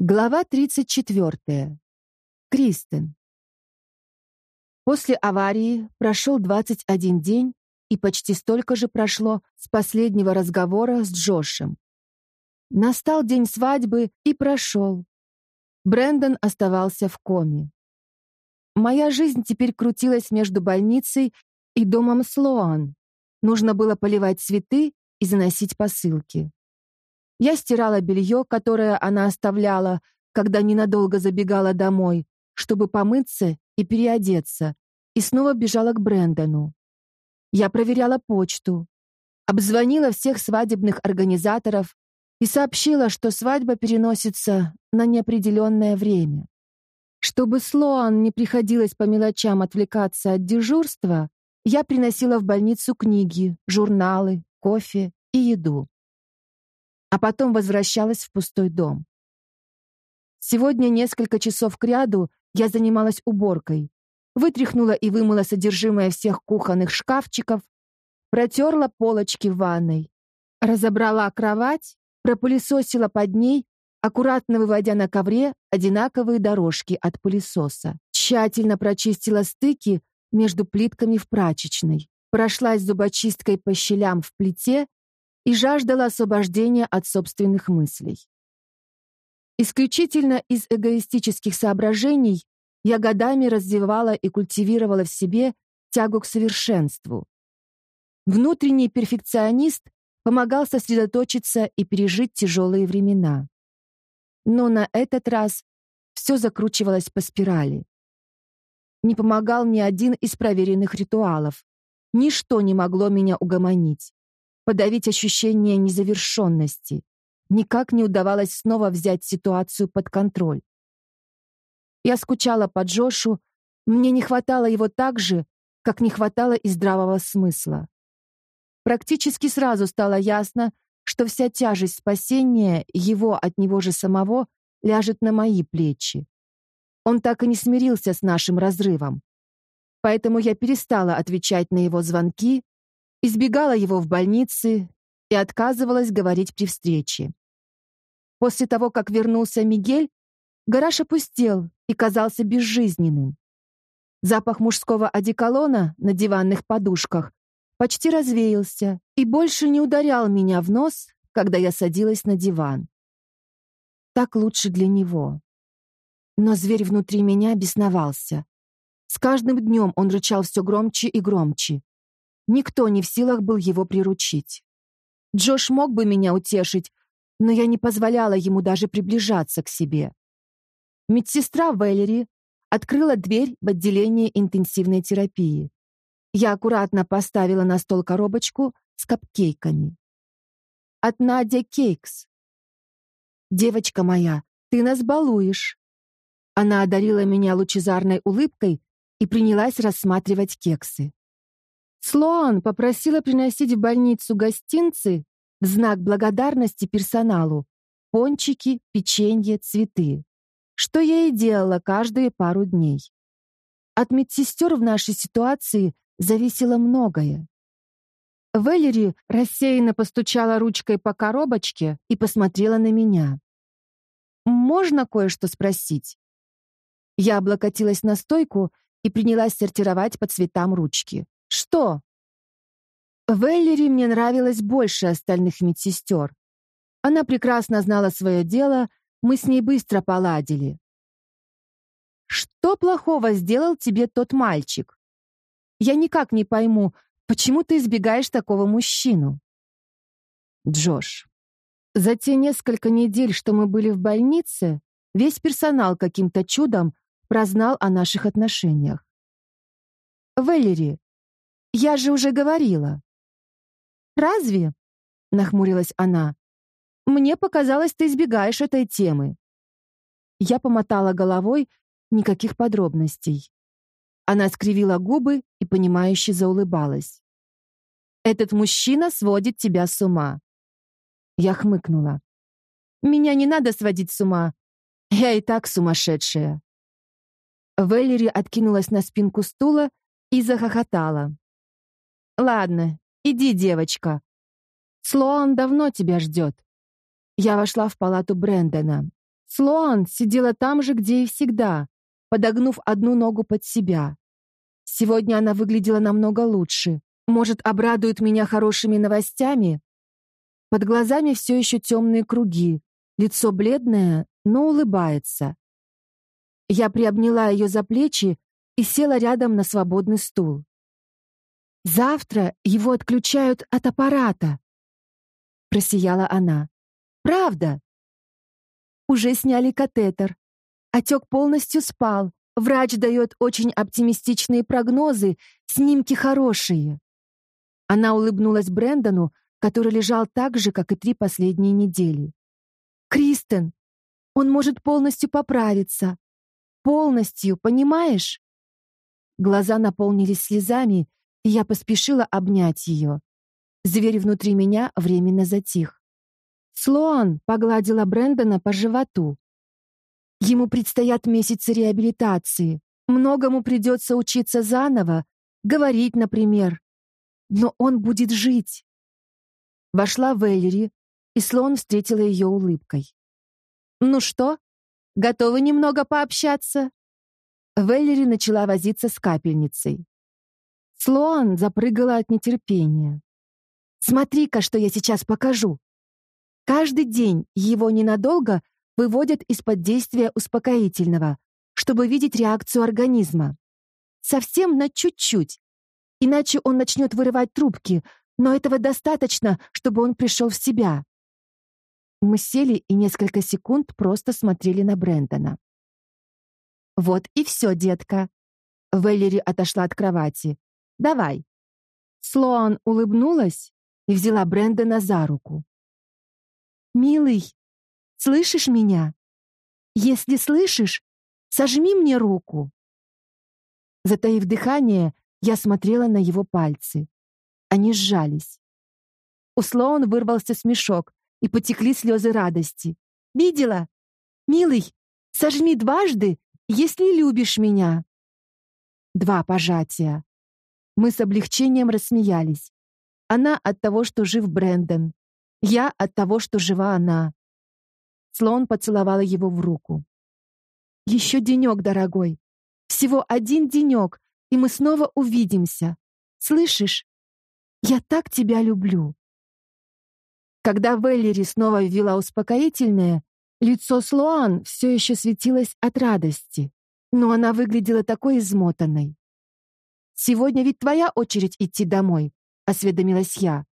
Глава 34. Кристен. После аварии прошел 21 день, и почти столько же прошло с последнего разговора с Джошем. Настал день свадьбы и прошел. Брэндон оставался в коме. Моя жизнь теперь крутилась между больницей и домом Слоан. Нужно было поливать цветы и заносить посылки. Я стирала белье, которое она оставляла, когда ненадолго забегала домой, чтобы помыться и переодеться, и снова бежала к Брэндону. Я проверяла почту, обзвонила всех свадебных организаторов и сообщила, что свадьба переносится на неопределенное время. Чтобы Слоан не приходилось по мелочам отвлекаться от дежурства, я приносила в больницу книги, журналы, кофе и еду а потом возвращалась в пустой дом. Сегодня несколько часов кряду я занималась уборкой, вытряхнула и вымыла содержимое всех кухонных шкафчиков, протерла полочки в ванной, разобрала кровать, пропылесосила под ней, аккуратно выводя на ковре одинаковые дорожки от пылесоса, тщательно прочистила стыки между плитками в прачечной, прошлась зубочисткой по щелям в плите и жаждала освобождения от собственных мыслей. Исключительно из эгоистических соображений я годами развивала и культивировала в себе тягу к совершенству. Внутренний перфекционист помогал сосредоточиться и пережить тяжелые времена. Но на этот раз все закручивалось по спирали. Не помогал ни один из проверенных ритуалов. Ничто не могло меня угомонить подавить ощущение незавершенности. Никак не удавалось снова взять ситуацию под контроль. Я скучала по Джошу, мне не хватало его так же, как не хватало и здравого смысла. Практически сразу стало ясно, что вся тяжесть спасения его от него же самого ляжет на мои плечи. Он так и не смирился с нашим разрывом. Поэтому я перестала отвечать на его звонки, избегала его в больнице и отказывалась говорить при встрече. После того, как вернулся Мигель, гараж опустел и казался безжизненным. Запах мужского одеколона на диванных подушках почти развеялся и больше не ударял меня в нос, когда я садилась на диван. Так лучше для него. Но зверь внутри меня бесновался. С каждым днем он рычал все громче и громче. Никто не в силах был его приручить. Джош мог бы меня утешить, но я не позволяла ему даже приближаться к себе. Медсестра Вэллери открыла дверь в отделение интенсивной терапии. Я аккуратно поставила на стол коробочку с капкейками. От Надя Кейкс. «Девочка моя, ты нас балуешь». Она одарила меня лучезарной улыбкой и принялась рассматривать кексы. Слоан попросила приносить в больницу гостинцы в знак благодарности персоналу, пончики, печенье, цветы, что я и делала каждые пару дней. От медсестер в нашей ситуации зависело многое. Вэллери рассеянно постучала ручкой по коробочке и посмотрела на меня. «Можно кое-что спросить?» Я облокотилась на стойку и принялась сортировать по цветам ручки. Что? Веллери мне нравилась больше остальных медсестер. Она прекрасно знала свое дело, мы с ней быстро поладили. Что плохого сделал тебе тот мальчик? Я никак не пойму, почему ты избегаешь такого мужчину? Джош, за те несколько недель, что мы были в больнице, весь персонал каким-то чудом прознал о наших отношениях. Валери, я же уже говорила. Разве? Нахмурилась она. Мне показалось, ты избегаешь этой темы. Я помотала головой, никаких подробностей. Она скривила губы и понимающе заулыбалась. Этот мужчина сводит тебя с ума. Я хмыкнула. Меня не надо сводить с ума. Я и так сумасшедшая. Веллери откинулась на спинку стула и захохотала. Ладно, иди, девочка. Слоан давно тебя ждет. Я вошла в палату Брэндона. Слоан сидела там же, где и всегда, подогнув одну ногу под себя. Сегодня она выглядела намного лучше. Может, обрадует меня хорошими новостями? Под глазами все еще темные круги, лицо бледное, но улыбается. Я приобняла ее за плечи и села рядом на свободный стул. «Завтра его отключают от аппарата», — просияла она. «Правда?» Уже сняли катетер. Отек полностью спал. Врач дает очень оптимистичные прогнозы, снимки хорошие. Она улыбнулась Брэндону, который лежал так же, как и три последние недели. «Кристен, он может полностью поправиться. Полностью, понимаешь?» Глаза наполнились слезами, я поспешила обнять ее. Зверь внутри меня временно затих. Слоан погладила Брэндона по животу. Ему предстоят месяцы реабилитации. Многому придется учиться заново, говорить, например. Но он будет жить. Вошла Вэллери, и Слоан встретила ее улыбкой. «Ну что, готовы немного пообщаться?» Вэллери начала возиться с капельницей. Слоан запрыгала от нетерпения. «Смотри-ка, что я сейчас покажу!» Каждый день его ненадолго выводят из-под действия успокоительного, чтобы видеть реакцию организма. Совсем на чуть-чуть. Иначе он начнет вырывать трубки, но этого достаточно, чтобы он пришел в себя. Мы сели и несколько секунд просто смотрели на Брэндона. «Вот и все, детка». Вэллери отошла от кровати. «Давай». Слоан улыбнулась и взяла Брэндона за руку. «Милый, слышишь меня? Если слышишь, сожми мне руку». Затаив дыхание, я смотрела на его пальцы. Они сжались. У Слоун вырвался смешок, и потекли слезы радости. «Видела? Милый, сожми дважды, если любишь меня». Два пожатия. Мы с облегчением рассмеялись. Она от того, что жив Брэндон. Я от того, что жива она. Слон поцеловала его в руку. Еще денек, дорогой. Всего один денек, и мы снова увидимся. Слышишь? Я так тебя люблю. Когда Веллери снова ввела успокоительное, лицо Слоан все еще светилось от радости, но она выглядела такой измотанной. «Сегодня ведь твоя очередь идти домой», — осведомилась я.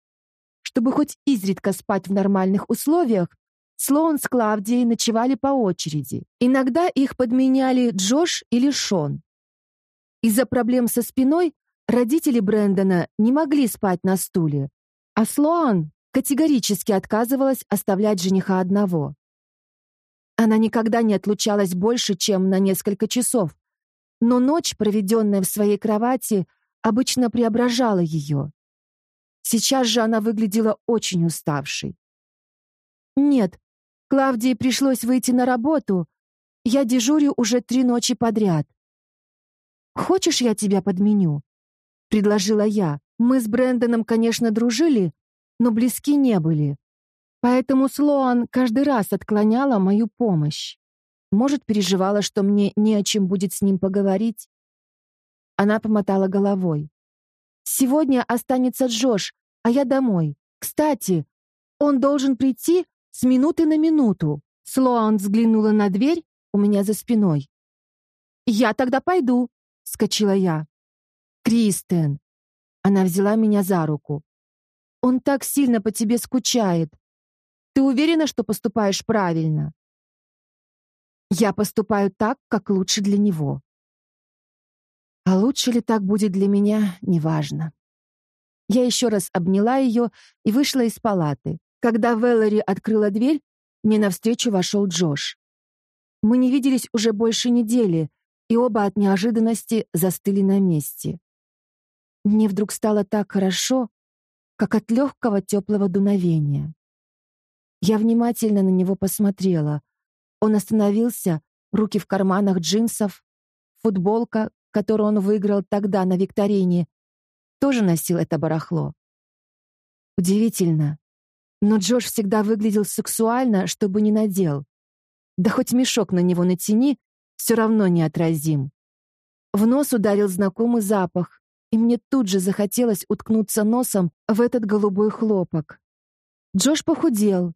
Чтобы хоть изредка спать в нормальных условиях, Слоун с Клавдией ночевали по очереди. Иногда их подменяли Джош или Шон. Из-за проблем со спиной родители Брэндона не могли спать на стуле, а Слоан категорически отказывалась оставлять жениха одного. Она никогда не отлучалась больше, чем на несколько часов, но ночь, проведенная в своей кровати, обычно преображала ее. Сейчас же она выглядела очень уставшей. «Нет, Клавдии пришлось выйти на работу. Я дежурю уже три ночи подряд. Хочешь, я тебя подменю?» — предложила я. Мы с Брэндоном, конечно, дружили, но близки не были. Поэтому Слоан каждый раз отклоняла мою помощь. Может, переживала, что мне не о чем будет с ним поговорить. Она помотала головой. Сегодня останется Джош, а я домой. Кстати, он должен прийти с минуты на минуту. Слоан взглянула на дверь у меня за спиной. «Я тогда пойду», — скочила я. «Кристен». Она взяла меня за руку. «Он так сильно по тебе скучает. Ты уверена, что поступаешь правильно?» «Я поступаю так, как лучше для него. А лучше ли так будет для меня, неважно. Я еще раз обняла ее и вышла из палаты. Когда Вэллори открыла дверь, мне навстречу вошел Джош. Мы не виделись уже больше недели, и оба от неожиданности застыли на месте. Мне вдруг стало так хорошо, как от легкого теплого дуновения. Я внимательно на него посмотрела. Он остановился, руки в карманах джинсов, футболка, которую он выиграл тогда на викторине, тоже носил это барахло. Удивительно, но Джош всегда выглядел сексуально, чтобы не надел. Да хоть мешок на него натяни, все равно неотразим. В нос ударил знакомый запах, и мне тут же захотелось уткнуться носом в этот голубой хлопок. Джош похудел.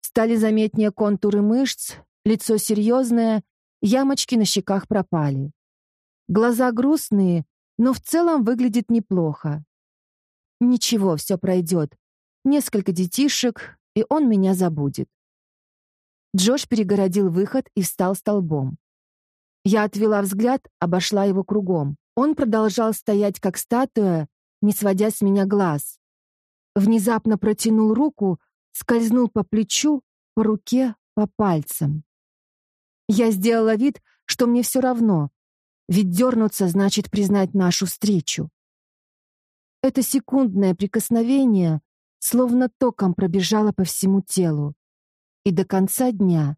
Стали заметнее контуры мышц, лицо серьезное, ямочки на щеках пропали. Глаза грустные, но в целом выглядит неплохо. Ничего, все пройдет. Несколько детишек, и он меня забудет. Джош перегородил выход и встал столбом. Я отвела взгляд, обошла его кругом. Он продолжал стоять как статуя, не сводя с меня глаз. Внезапно протянул руку, скользнул по плечу, по руке, по пальцам. Я сделала вид, что мне все равно, ведь дернуться значит признать нашу встречу. Это секундное прикосновение словно током пробежало по всему телу, и до конца дня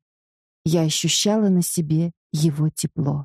я ощущала на себе его тепло.